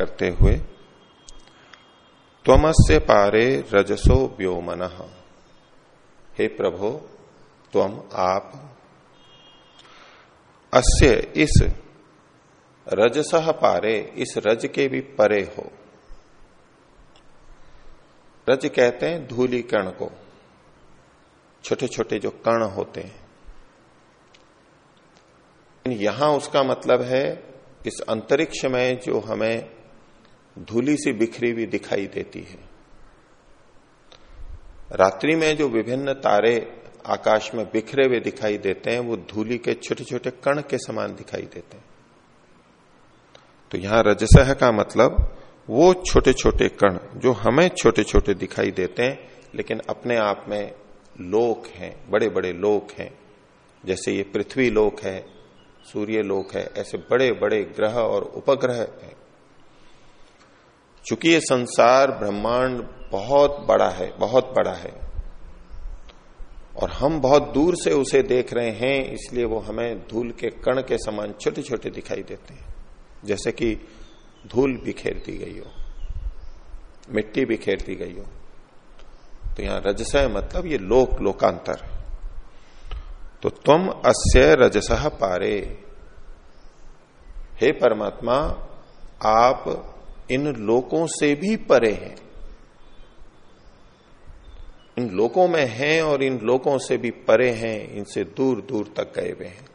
करते हुए, त्वमस्य पारे रजसो व्योमन। हे प्रभो, त्वम आप। अस्य इस रजस पारे, इस रज के भी परे हो। रज कहते हैं धूली कण को। छोटे छोटे जो कण होते हैं। यहाँ उसका मतलब है, इस अंतरिक्ष में जो हमें धूली सी बिखरी हुई दिखाई देती है। रात्रि में जो विभिन्न तारे आकाश में बिखरे हुए दिखाई देते हैं, वो धूली के छोटे छोटे कण के समान दिखाई देते हैं। तो यहाँ रजसह का मतलब वो छोटे छोटे कण जो हमें छोटे छोटे दिखाई देते हैं, लेकिन अपने आप में लोक हैं बड़े बड़े लोक हैं। जैसे ये पृथ्वी लोक है, सूर्य लोक है, ऐसे बड़े बड़े ग्रह और उपग्रह हैं। चूँकि ये संसार ब्रह्मांड बहुत बड़ा है, बहुत बड़ा है, और हम बहुत दूर से उसे देख रहे हैं, इसलिए वो हमें धूल के कण के समान छोटे छोटे दिखाई देते हैं। जैसे कि धूल बिखेर दी गई हो, मिट्टी बिखेर दी गई हो। तो यहाँ रजसय मतलब ये लोक, लोकांतर। तो तुम अस्य रजसह पारे। हे परमात्मा, आप इन लोकों से भी परे हैं। इन लोकों में हैं और इन लोकों से भी परे हैं, इनसे दूर दूर तक गए हुए हैं।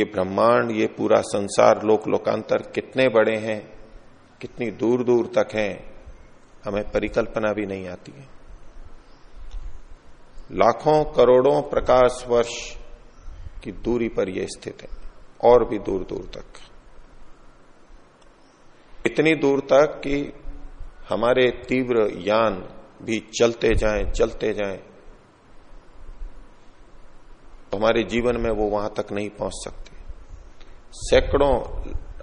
ये ब्रह्मांड, ये पूरा संसार लोक लोकांतर कितने बड़े हैं, कितनी दूर दूर तक हैं, हमें परिकल्पना भी नहीं आती है। लाखों करोड़ों प्रकाश वर्ष की दूरी पर यह स्थित है, और भी दूर दूर तक। इतनी दूर तक कि हमारे तीव्र यान भी चलते जाएँ चलते जाएँ। तो हमारे जीवन में वो वहाँ तक नहीं पहुँच सकते। सैकड़ों,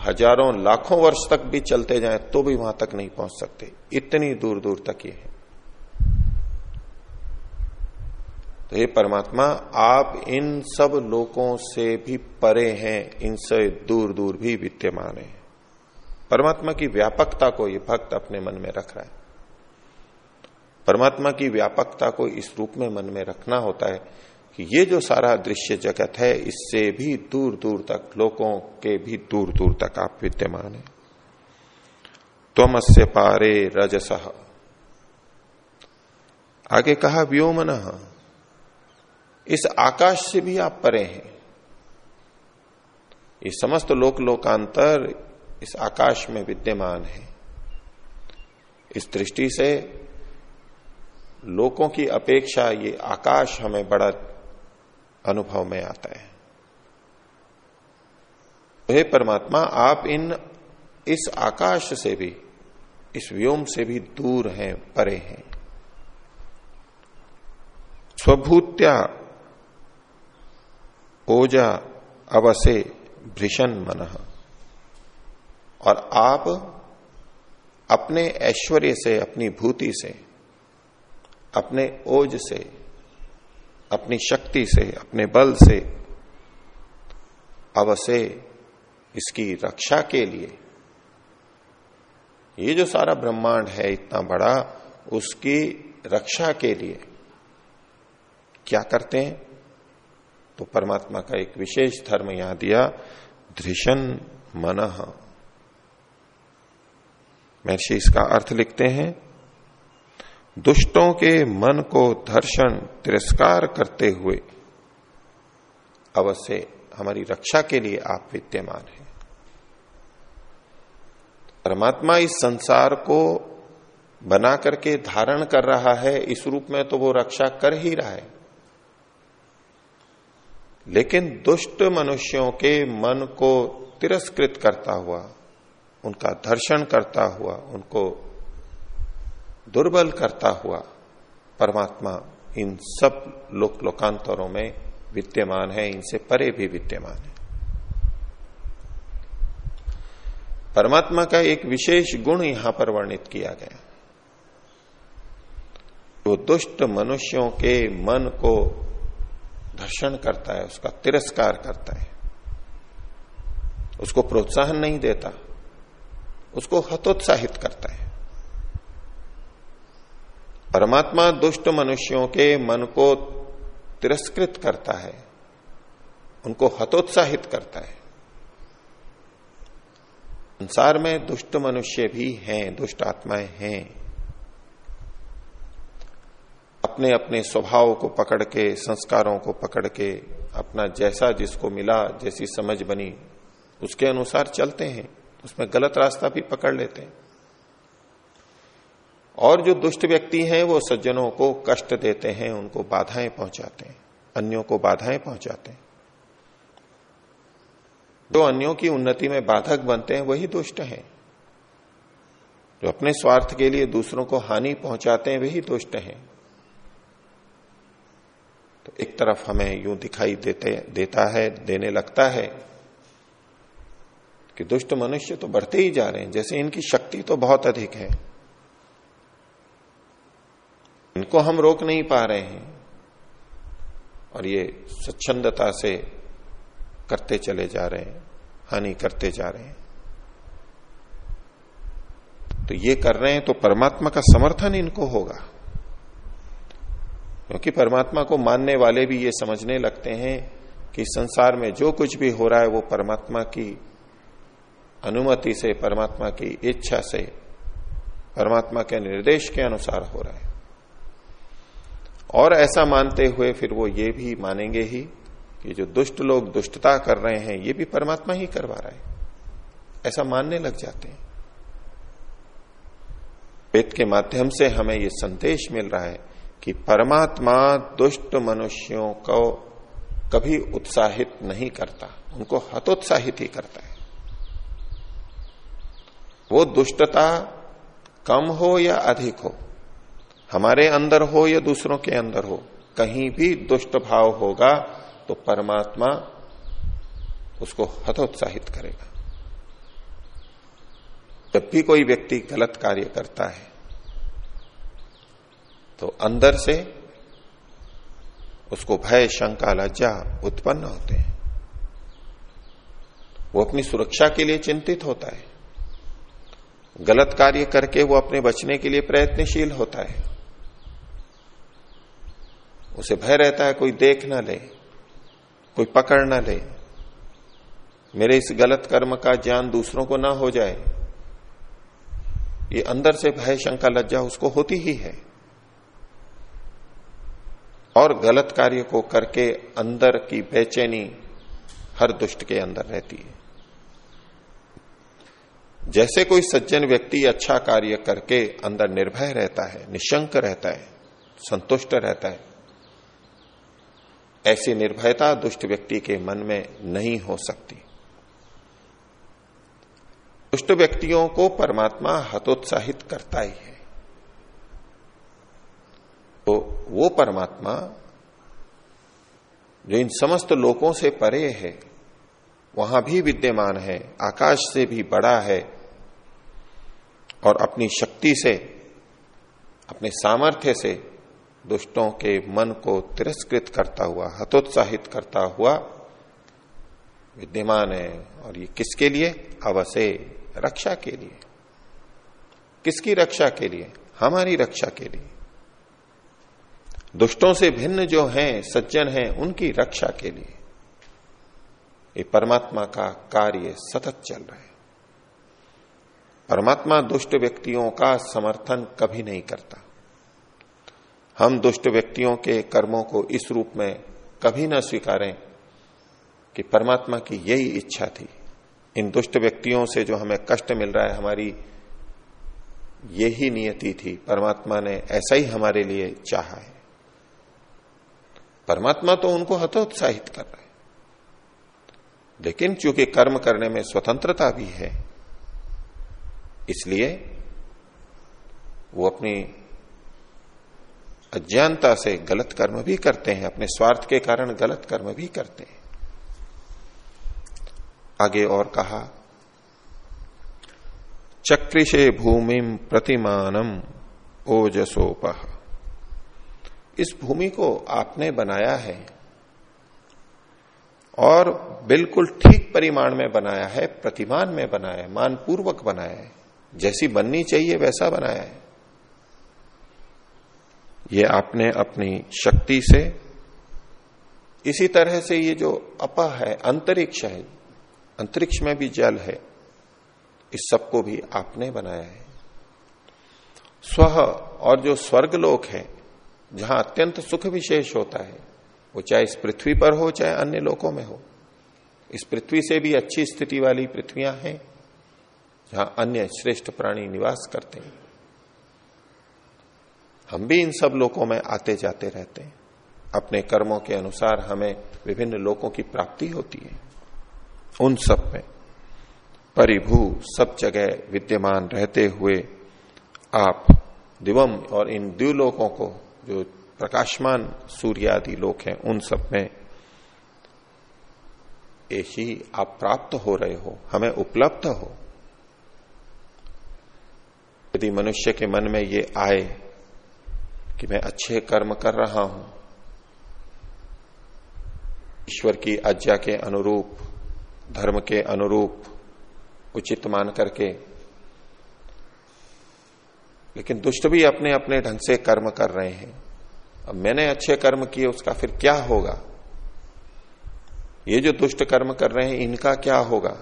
हज़ारों, लाखों वर्ष तक भी चलते जाएँ तो भी वहाँ तक नहीं पहुँच सकते। इतनी दूर दूर तक ये है। तो हे परमात्मा, आप इन सब लोगों से भी परे हैं, इनसे दूर दूर भी विद्यमान है। परमात्मा की व्यापकता को ये भक्त अपने मन में रख रहा है। परमात्मा की व्यापकता को इस रूप में मन में रखना होता है कि ये जो सारा दृश्य जगत है, इससे भी दूर दूर तक, लोगों के भी दूर दूर तक आप विद्यमान है। त्वमस्य पारे रजसह आगे कहा, व्योमन। इस आकाश से भी आप परे हैं। ये समस्त लोक लोकांतर इस आकाश में विद्यमान है। इस दृष्टि से लोगों की अपेक्षा ये आकाश हमें बड़ा अनुभव में आता है। तो हे परमात्मा, आप इन, इस आकाश से भी, इस व्योम से भी दूर हैं, परे हैं। स्वभूत्या ओजा अवसे भृषण मन। और आप अपने ऐश्वर्य से, अपनी भूति से, अपने ओज से, अपनी शक्ति से, अपने बल से अवसे इसकी रक्षा के लिए। ये जो सारा ब्रह्मांड है, इतना बड़ा, उसकी रक्षा के लिए क्या करते हैं? तो परमात्मा का एक विशेष धर्म यहाँ दिया धृषण मन। महर्षि इसका अर्थ लिखते हैं, दुष्टों के मन को धर्षण, तिरस्कार करते हुए अवश्य हमारी रक्षा के लिए आप विद्यमान हैं। परमात्मा इस संसार को बना करके धारण कर रहा है, इस रूप में तो वो रक्षा कर ही रहा है। लेकिन दुष्ट मनुष्यों के मन को तिरस्कृत करता हुआ उनका दर्शन करता हुआ, उनको दुर्बल करता हुआ परमात्मा इन सब लोक लोकांतरों में विद्यमान है, इनसे परे भी विद्यमान है। परमात्मा का एक विशेष गुण यहाँ पर वर्णित किया गया। वो दुष्ट मनुष्यों के मन को धर्षण करता है, उसका तिरस्कार करता है, उसको प्रोत्साहन नहीं देता। उसको हतोत्साहित करता है। परमात्मा दुष्ट मनुष्यों के मन को तिरस्कृत करता है, उनको हतोत्साहित करता है। संसार में दुष्ट मनुष्य भी हैं, दुष्ट आत्माएँ हैं। अपने अपने स्वभाव को पकड़ के, संस्कारों को पकड़ के, अपना जैसा जिसको मिला, जैसी समझ बनी, उसके अनुसार चलते हैं। उसमें गलत रास्ता भी पकड़ लेते हैं। और जो दुष्ट व्यक्ति हैं, वो सज्जनों को कष्ट देते हैं, उनको बाधाएँ पहुंचाते हैं, अन्यों को बाधाएँ पहुंचाते हैं। जो अन्यों की उन्नति में बाधक बनते हैं, वही दुष्ट हैं। जो अपने स्वार्थ के लिए दूसरों को हानि पहुंचाते हैं, वही दुष्ट हैं। तो एक तरफ़ हमें यूँ दिखाई देते, देता है, देने लगता है कि दुष्ट मनुष्य तो बढ़ते ही जा रहे हैं, जैसे इनकी शक्ति तो बहुत अधिक है। इनको हम रोक नहीं पा रहे हैं और ये स्वच्छंदता से करते चले जा रहे हैं, हानि करते जा रहे हैं। तो ये कर रहे हैं तो परमात्मा का समर्थन इनको होगा। क्योंकि परमात्मा को मानने वाले भी ये समझने लगते हैं कि संसार में जो कुछ भी हो रहा है वो परमात्मा की अनुमति से परमात्मा की इच्छा से परमात्मा के निर्देश के अनुसार हो रहा है। और ऐसा मानते हुए फिर वो ये भी मानेंगे ही कि जो दुष्ट लोग दुष्टता कर रहे हैं, ये भी परमात्मा ही करवा रहा है। ऐसा मानने लग जाते हैं। वेद के माध्यम से हमें ये संदेश मिल रहा है कि परमात्मा दुष्ट मनुष्यों को कभी उत्साहित नहीं करता, उनको हतोत्साहित ही करता है। वो दुष्टता कम हो या अधिक हो? हमारे अंदर हो या दूसरों के अंदर हो? कहीं भी दुष्ट भाव होगा तो परमात्मा उसको हतोत्साहित करेगा। जब भी कोई व्यक्ति गलत कार्य करता है तो अंदर से उसको भय, शंका, लज्जा उत्पन्न होते हैं। वो अपनी सुरक्षा के लिए चिंतित होता है। गलत कार्य करके वो अपने बचने के लिए प्रयत्नशील होता है। उसे भय रहता है, कोई देख ना ले, कोई पकड़ ना ले। मेरे इस गलत कर्म का ज्ञान दूसरों को ना हो जाए, ये अंदर से भय, शंका, लज्जा उसको होती ही है। और गलत कार्य को करके अंदर की बेचैनी हर दुष्ट के अंदर रहती है। जैसे कोई सज्जन व्यक्ति अच्छा कार्य करके अंदर निर्भय रहता है, निशंक रहता है, संतुष्ट रहता है, ऐसी निर्भयता दुष्ट व्यक्ति के मन में नहीं हो सकती। दुष्ट व्यक्तियों को परमात्मा हतोत्साहित करता ही है। तो वो परमात्मा जो इन समस्त लोकों से परे है वहाँ भी विद्यमान है, आकाश से भी बड़ा है और अपनी शक्ति से, अपने सामर्थ्य से दुष्टों के मन को तिरस्कृत करता हुआ, हतोत्साहित करता हुआ विद्यमान है। और ये किसके लिए? अवश्य रक्षा के लिए। किसकी रक्षा के लिए? हमारी रक्षा के लिए। दुष्टों से भिन्न जो हैं, सज्जन हैं, उनकी रक्षा के लिए। ये परमात्मा का कार्य सतत चल रहा है। परमात्मा दुष्ट व्यक्तियों का समर्थन कभी नहीं करता। हम दुष्ट व्यक्तियों के कर्मों को इस रूप में कभी ना स्वीकारें कि परमात्मा की यही इच्छा थी। इन दुष्ट व्यक्तियों से जो हमें कष्ट मिल रहा है, हमारी यही नियति थी। परमात्मा ने ऐसा ही हमारे लिए चाहा है। परमात्मा तो उनको हतोत्साहित कर रहा है। लेकिन चूँकि कर्म करने में स्वतंत्रता भी है, इसलिए वो अपनी अज्ञानता से गलत कर्म भी करते हैं, अपने स्वार्थ के कारण गलत कर्म भी करते हैं। आगे और कहा चक्रिशे भूमि प्रतिमानम ओजसोपह इस भूमि को आपने बनाया है और बिल्कुल ठीक परिमाण में बनाया है, प्रतिमान में बनाया है, मानपूर्वक बनाया है। जैसी बननी चाहिए, वैसा बनाया है। ये आपने अपनी शक्ति से, इसी तरह से ये जो अपा है, अंतरिक्ष है, अंतरिक्ष में भी जल है, इस सबको भी आपने बनाया है। स्व और जो स्वर्ग लोक है, जहाँ अत्यंत सुख विशेष होता है वो चाहे इस पृथ्वी पर हो, चाहे अन्य लोकों में हो। इस पृथ्वी से भी अच्छी स्थिति वाली पृथ्वियाँ हैं, जहाँ अन्य श्रेष्ठ प्राणी निवास करते हैं। हम भी इन सब लोकों में आते जाते रहते हैं। अपने कर्मों के अनुसार हमें विभिन्न लोकों की प्राप्ति होती है। उन सब में परिभू सब जगह विद्यमान रहते हुए आप दिवम और इन द्व्यूलोकों को जो प्रकाशमान सूर्य आदि लोक हैं, उन सब में ही आप प्राप्त हो रहे हो, हमें उपलब्ध हो। यदि मनुष्य के मन में ये आए कि मैं अच्छे कर्म कर रहा हूँ, ईश्वर की आज्ञा के अनुरूप, धर्म के अनुरूप, उचित मान करके, लेकिन दुष्ट भी अपने अपने ढंग से कर्म कर रहे हैं अब मैंने अच्छे कर्म किए, उसका फिर क्या होगा? ये जो दुष्ट कर्म कर रहे हैं, इनका क्या होगा?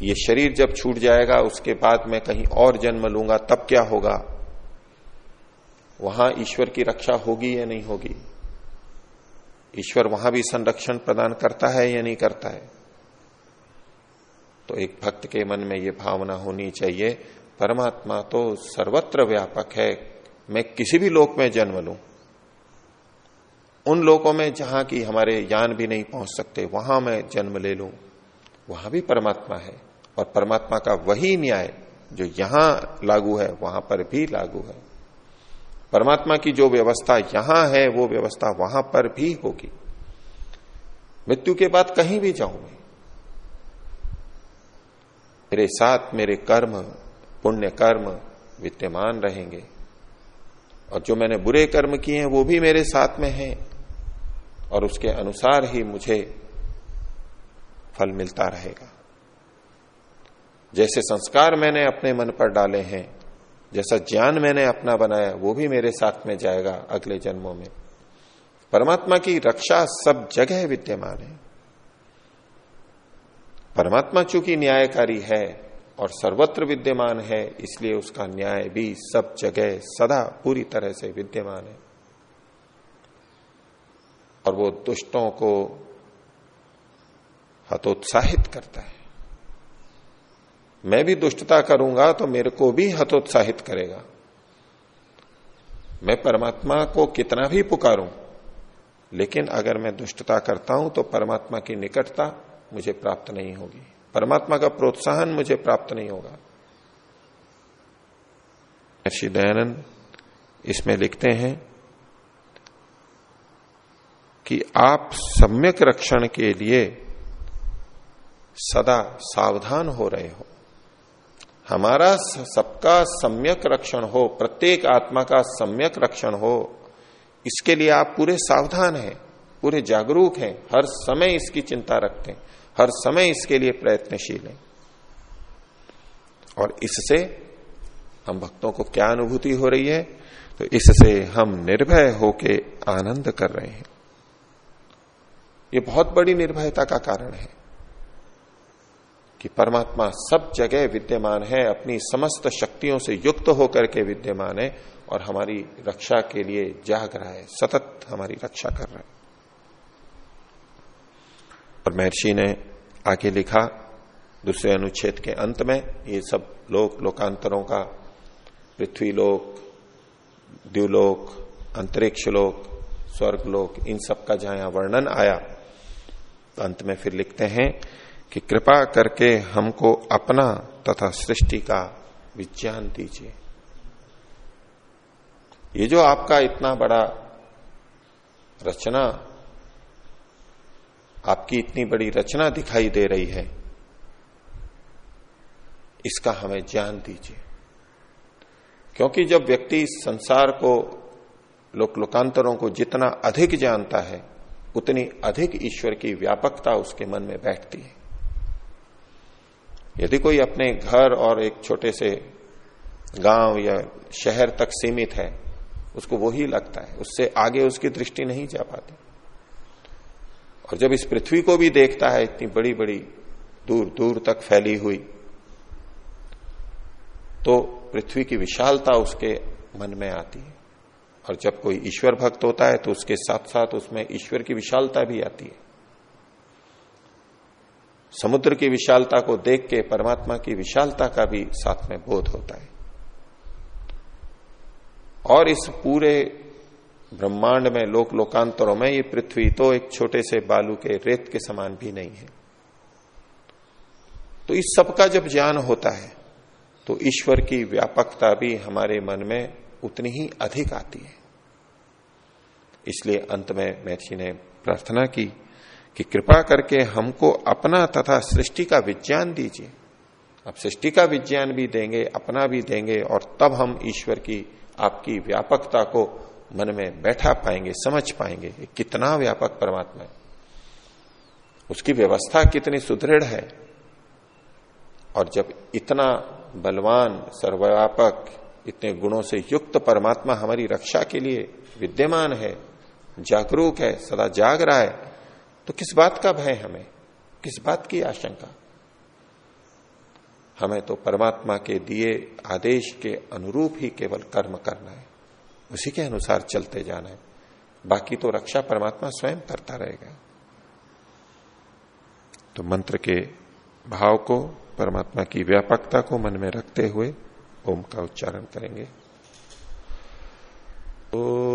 ये शरीर जब छूट जाएगा, उसके बाद मैं कहीं और जन्म लूँगा, तब क्या होगा? वहाँ ईश्वर की रक्षा होगी या नहीं होगी? ईश्वर वहाँ भी संरक्षण प्रदान करता है या नहीं करता है? तो एक भक्त के मन में ये भावना होनी चाहिए, परमात्मा तो सर्वत्र व्यापक है मैं किसी भी लोक में जन्म लू, उन लोकों में जहाँ की हमारे ज्ञान भी नहीं पहुँच सकते, वहाँ मैं जन्म ले लू, वहाँ भी परमात्मा है। और परमात्मा का वही न्याय जो यहाँ लागू है, वहाँ पर भी लागू है। परमात्मा की जो व्यवस्था यहाँ है, वो व्यवस्था वहाँ पर भी होगी। मृत्यु के बाद कहीं भी जाऊँ मैं, मेरे साथ मेरे कर्म, पुण्य कर्म विद्यमान रहेंगे। और जो मैंने बुरे कर्म किए हैं, वो भी मेरे साथ में हैं। और उसके अनुसार ही मुझे फल मिलता रहेगा। जैसे संस्कार मैंने अपने मन पर डाले हैं, जैसा ज्ञान मैंने अपना बनाया, वो भी मेरे साथ में जाएगा अगले जन्मों में। परमात्मा की रक्षा सब जगह विद्यमान है। परमात्मा चूँकि न्यायकारी है और सर्वत्र विद्यमान है, इसलिए उसका न्याय भी सब जगह सदा पूरी तरह से विद्यमान है। और वो दुष्टों को हतोत्साहित करता है। मैं भी दुष्टता करूँगा तो मेरे को भी हतोत्साहित करेगा। मैं परमात्मा को कितना भी पुकारूं, लेकिन अगर मैं दुष्टता करता हूँ तो परमात्मा की निकटता मुझे प्राप्त नहीं होगी। परमात्मा का प्रोत्साहन मुझे प्राप्त नहीं होगा। महर्षि दयानंद, इसमें लिखते हैं कि आप सम्यक रक्षण के लिए सदा सावधान हो रहे हो। हमारा सबका सम्यक रक्षण हो, प्रत्येक आत्मा का सम्यक रक्षण हो, इसके लिए आप पूरे सावधान हैं, पूरे जागरूक हैं, हर समय इसकी चिंता रखते हैं। हर समय इसके लिए प्रयत्नशील हैं। और इससे हम भक्तों को क्या अनुभूति हो रही है? तो इससे हम निर्भय होके आनंद कर रहे हैं। ये बहुत बड़ी निर्भयता का कारण है कि परमात्मा सब जगह विद्यमान है, अपनी समस्त शक्तियों से युक्त होकर के विद्यमान है और हमारी रक्षा के लिए जाग रहा है, सतत हमारी रक्षा कर रहा है। और महर्षि ने आगे लिखा, दूसरे अनुच्छेद के अंत में ये सब लोक, लोकांतरों का, पृथ्वी लोक द्व्यूलोक अंतरिक्ष लोक, स्वर्ग लोक, इन सब का जहाँ यहाँ वर्णन आया तो अंत में फिर लिखते हैं कि कृपा करके हमको अपना तथा सृष्टि का विज्ञान दीजिए। ये जो आपका इतना बड़ा रचना आपकी इतनी बड़ी रचना दिखाई दे रही है, इसका हमें ज्ञान दीजिए। क्योंकि जब व्यक्ति संसार को लोक लोकांतरों को जितना अधिक जानता है, उतनी अधिक ईश्वर की व्यापकता उसके मन में बैठती है। यदि कोई अपने घर और एक छोटे से गाँव या शहर तक सीमित है, उसको वही लगता है, उससे आगे उसकी दृष्टि नहीं जा पाती। और जब इस पृथ्वी को भी देखता है, इतनी बड़ी बड़ी दूर दूर तक फैली हुई तो पृथ्वी की विशालता उसके मन में आती है। और जब कोई ईश्वर भक्त होता है तो उसके साथ साथ उसमें ईश्वर की विशालता भी आती है। समुद्र की विशालता को देख के परमात्मा की विशालता का भी साथ में बोध होता है। और इस पूरे ब्रह्मांड में लोक लोकांतरों में ये पृथ्वी तो एक छोटे से बालू के रेत के समान भी नहीं है। तो इस सब का जब ज्ञान होता है तो ईश्वर की व्यापकता भी हमारे मन में उतनी ही अधिक आती है। इसलिए अंत में महर्षि ने प्रार्थना की कि कृपा करके हमको अपना तथा सृष्टि का विज्ञान दीजिए। अब सृष्टि का विज्ञान भी देंगे, अपना भी देंगे, और तब हम ईश्वर की, आपकी व्यापकता को मन में बैठा पाएँगे, समझ पाएँगे कितना व्यापक परमात्मा है। उसकी व्यवस्था कितनी सुदृढ़ है। और जब इतना बलवान, सर्वव्यापक, इतने गुणों से युक्त परमात्मा हमारी रक्षा के लिए विद्यमान है, जागरूक है, सदा जाग रहा है तो किस बात का भय हमें? किस बात की आशंका? हमें तो परमात्मा के दिए आदेश के अनुरूप ही केवल कर्म करना है। उसी के अनुसार चलते जाना है। बाकी तो रक्षा परमात्मा स्वयं करता रहेगा। तो मंत्र के भाव को, परमात्मा की व्यापकता को मन में रखते हुए ओम का उच्चारण करेंगे। ओ